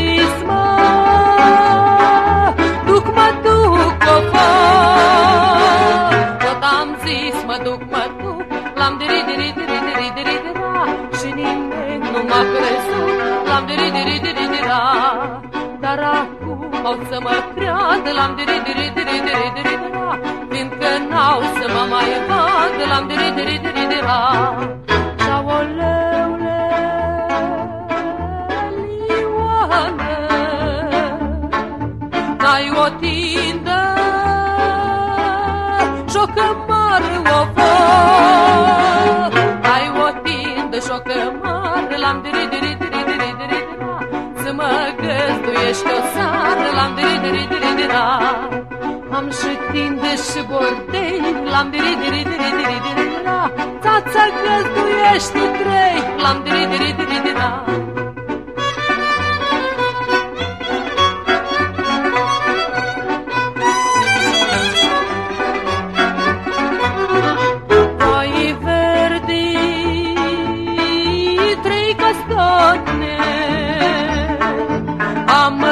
zis-mă, duc-mă tu cofă. Tot am zis-mă, duc-mă tu, l-am diri diri diri nu m-a crezut, l-am diri diri diri dira Dar acum au să mă creadă, l-am diri diri diri diri diri dira Fiindcă n-au să mă mai vadă, l-am diri diri diri dira n-ai o tindă și o cămară o vă. Ai o tindă și o cămară, l-am diri, diri, diri, diri, diri, dira, să mă găzduiești o seară, l-am diri, diri, diri, dira. Am și tinde și bordei, l-am diri, diri, diri, diri, diri, dira, ța-ța găzduiești trei, l-am diri, diri, diri, dira. Doi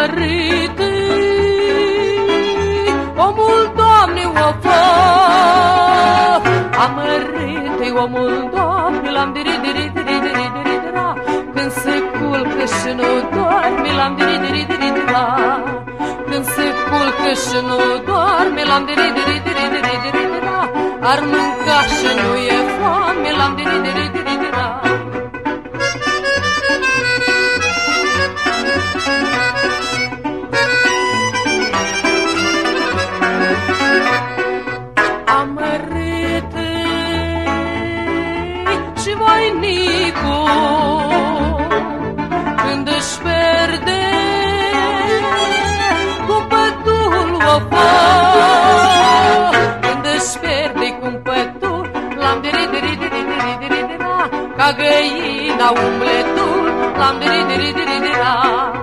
amărât omul Doamne o fă. Amărât omul Doamne, l-am diri, diri, diri, diri, diri, dira, când se culcă și nu doarme, l-am diri, diri, diri, dira. Când se culcă și nu doarme, l-am diri, diri, diri, diri, diri, dira. Ar mânca și nu e foame, l-am diri, diri, diri, dira. Și voinicu când își perde cumpătul o fă. Când își pierde cumpătul, l-am diri, diri, diri, diri, diri, dira, ca găina umbletul, l-am diri, diri, diri, dira, ca găina umbletul, l-am diri,